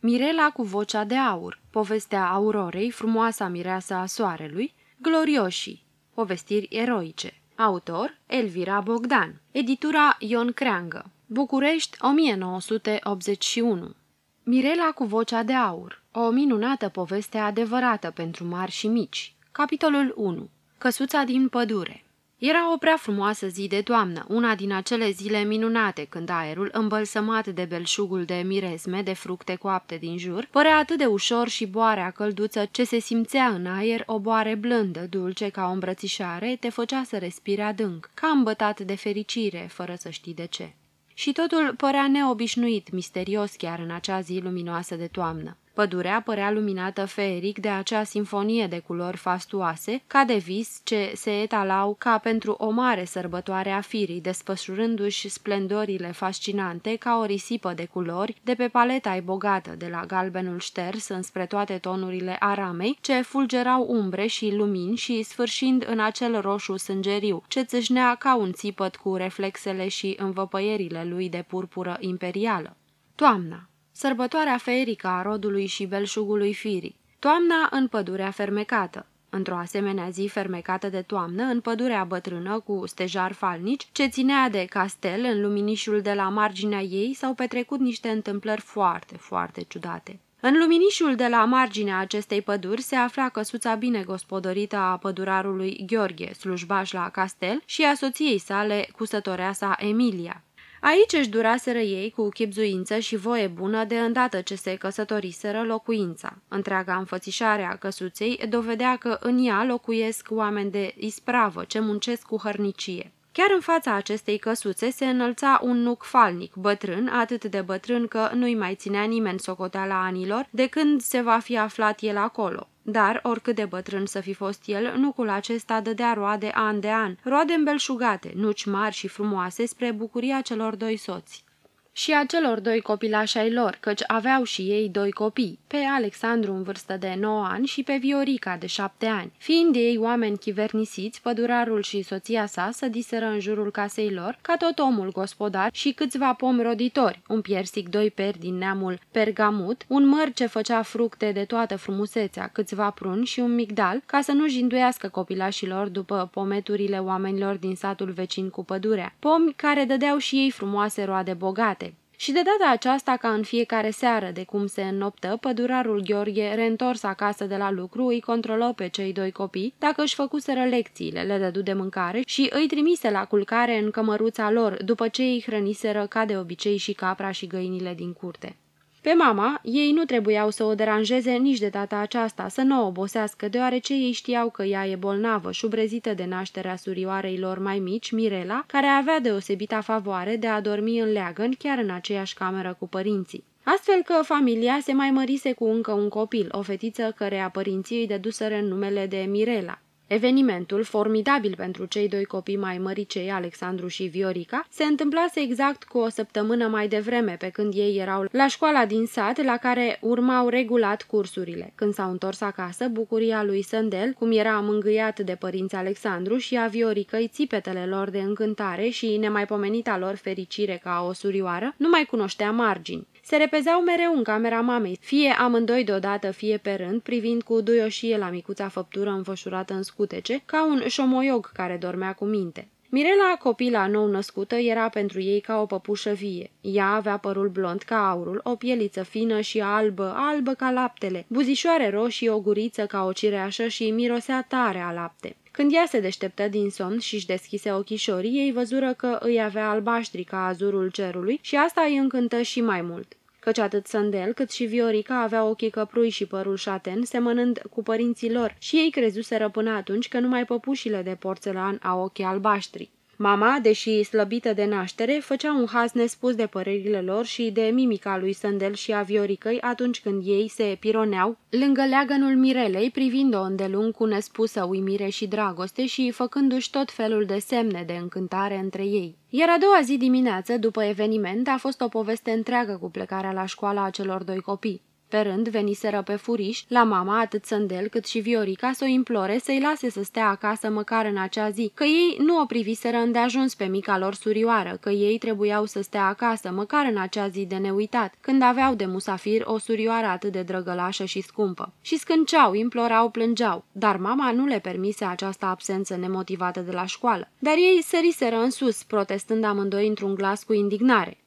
Mirela cu vocea de aur, povestea Aurorei, frumoasa mireasă a soarelui, Glorioșii, povestiri eroice. Autor Elvira Bogdan, editura Ion Creangă, București 1981. Mirela cu vocea de aur, o minunată poveste adevărată pentru mari și mici. Capitolul 1. Căsuța din pădure era o prea frumoasă zi de toamnă, una din acele zile minunate, când aerul, îmbălsămat de belșugul de miresme, de fructe coapte din jur, părea atât de ușor și boarea călduță ce se simțea în aer o boare blândă, dulce ca o îmbrățișare, te făcea să respire adânc, ca îmbătat de fericire, fără să știi de ce. Și totul părea neobișnuit, misterios chiar în acea zi luminoasă de toamnă. Pădurea părea luminată feeric de acea sinfonie de culori fastuoase, ca de vis ce se etalau ca pentru o mare sărbătoare a firii, desfășurându-și splendorile fascinante ca o risipă de culori de pe paleta bogată, de la galbenul șters înspre toate tonurile aramei, ce fulgerau umbre și lumini și sfârșind în acel roșu sângeriu, ce țâșnea ca un țipăt cu reflexele și învăpăierile lui de purpură imperială. Toamna sărbătoarea feerică a rodului și belșugului firii, toamna în pădurea fermecată. Într-o asemenea zi fermecată de toamnă, în pădurea bătrână cu stejar falnici, ce ținea de castel, în luminișul de la marginea ei, s-au petrecut niște întâmplări foarte, foarte ciudate. În luminișul de la marginea acestei păduri se afla căsuța bine gospodărită a pădurarului Gheorghe, slujbaș la castel, și a soției sale, cusătoreasa Emilia. Aici își duraseră ei cu chipzuință și voie bună de îndată ce se căsătoriseră locuința. Întreaga înfățișare a căsuței dovedea că în ea locuiesc oameni de ispravă ce muncesc cu hărnicie. Chiar în fața acestei căsuțe se înălța un nuc falnic, bătrân, atât de bătrân că nu-i mai ținea nimeni socoteala anilor, de când se va fi aflat el acolo. Dar, oricât de bătrân să fi fost el, nucul acesta dădea roade an de an, roade îmbelșugate, nuci mari și frumoase spre bucuria celor doi soți și a celor doi copilași ai lor, căci aveau și ei doi copii, pe Alexandru în vârstă de 9 ani și pe Viorica de 7 ani. Fiind ei oameni chivernisiți, pădurarul și soția sa să diseră în jurul casei lor, ca tot omul gospodar și câțiva pomi roditori, un piersic doi peri din neamul pergamut, un măr ce făcea fructe de toată frumusețea, câțiva pruni și un migdal, ca să nu jinduiască copilașilor după pometurile oamenilor din satul vecin cu pădurea. Pomi care dădeau și ei frumoase roade bogate, și de data aceasta, ca în fiecare seară de cum se înnoptă, pădurarul Gheorghe, reîntors acasă de la lucru, îi controlă pe cei doi copii dacă își făcuseră lecțiile, le dădu de mâncare și îi trimise la culcare în cămăruța lor, după ce îi hrăniseră ca de obicei și capra și găinile din curte. Pe mama, ei nu trebuiau să o deranjeze nici de data aceasta, să nu o obosească, deoarece ei știau că ea e bolnavă, șubrezită de nașterea surioarei lor mai mici, Mirela, care avea deosebita favoare de a dormi în leagăn chiar în aceeași cameră cu părinții. Astfel că familia se mai mărise cu încă un copil, o fetiță căreia părinții îi deduseră în numele de Mirela. Evenimentul, formidabil pentru cei doi copii mai măricei, Alexandru și Viorica, se întâmplase exact cu o săptămână mai devreme, pe când ei erau la școala din sat, la care urmau regulat cursurile. Când s-au întors acasă, bucuria lui Sândel, cum era mângâiat de părinți Alexandru și a Vioricăi țipetele lor de încântare și nemaipomenita lor fericire ca o surioară, nu mai cunoștea margini. Se repezeau mereu în camera mamei, fie amândoi deodată, fie pe rând, privind cu duioșie la micuța făptură înfășurată în scutece, ca un șomoiog care dormea cu minte. Mirela, copila nou-născută, era pentru ei ca o păpușă vie. Ea avea părul blond ca aurul, o pieliță fină și albă, albă ca laptele, buzișoare roșii, o guriță ca o cireașă și mirosea tare a lapte. Când ea se deșteptă din somn și își deschise ochișorii, ei văzură că îi avea albaștri ca azurul cerului și asta îi încântă și mai mult căci atât Sandel cât și Viorica avea ochii căprui și părul șaten, semănând cu părinții lor, și ei crezuseră până atunci că numai păpușile de porțelan au ochii albaștri. Mama, deși slăbită de naștere, făcea un haz nespus de părerile lor și de mimica lui Sandel și a Vioricăi atunci când ei se pironeau lângă leagănul Mirelei, privind-o îndelung cu nespusă uimire și dragoste și făcându-și tot felul de semne de încântare între ei. Iar a doua zi dimineață, după eveniment, a fost o poveste întreagă cu plecarea la școala a celor doi copii. Pe rând veniseră pe furiș, la mama atât Sândel cât și Viorica să o implore să-i lase să stea acasă măcar în acea zi, că ei nu o priviseră îndeajuns pe mica lor surioară, că ei trebuiau să stea acasă măcar în acea zi de neuitat, când aveau de musafir o surioară atât de drăgălașă și scumpă. Și scânceau, implorau, plângeau, dar mama nu le permise această absență nemotivată de la școală. Dar ei săriseră în sus, protestând amândoi într-un glas cu indignare.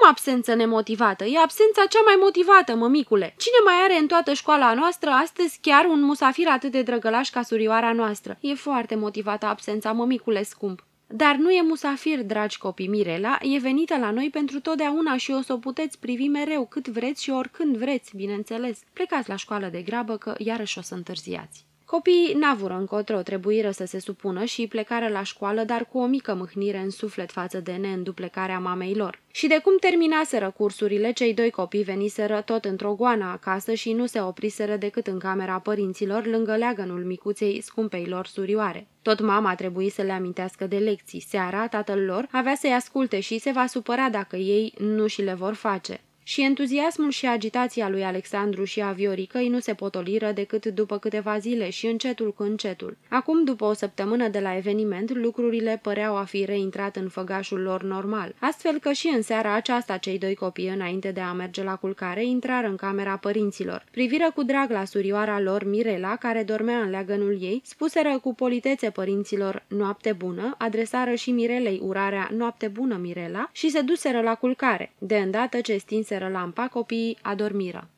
Cum absență nemotivată? E absența cea mai motivată, mămicule. Cine mai are în toată școala noastră astăzi chiar un musafir atât de drăgălaș ca surioara noastră? E foarte motivată absența, mămicule scump. Dar nu e musafir, dragi copii, Mirela, e venită la noi pentru totdeauna și o să o puteți privi mereu cât vreți și oricând vreți, bineînțeles. Plecați la școală de grabă că iarăși o să întârziați. Copiii n-avură încotro, trebuiră să se supună și plecară la școală, dar cu o mică mâhnire în suflet față de neînduplecarea mamei lor. Și de cum terminaseră cursurile, cei doi copii veniseră tot într-o goană acasă și nu se opriseră decât în camera părinților, lângă leagănul micuței scumpei lor surioare. Tot mama trebuie să le amintească de lecții. Seara, tatăl lor avea să-i asculte și se va supăra dacă ei nu și le vor face și entuziasmul și agitația lui Alexandru și a Vioricăi nu se potoliră decât după câteva zile și încetul cu încetul. Acum, după o săptămână de la eveniment, lucrurile păreau a fi reintrat în făgașul lor normal, astfel că și în seara aceasta cei doi copii, înainte de a merge la culcare, intrară în camera părinților. Priviră cu drag la surioara lor, Mirela, care dormea în leagănul ei, spuseră cu politețe părinților noapte bună, adresară și Mirelei urarea noapte bună, Mirela, și se duseră la culcare. De îndată ce stinse lampa, copiii adormiră.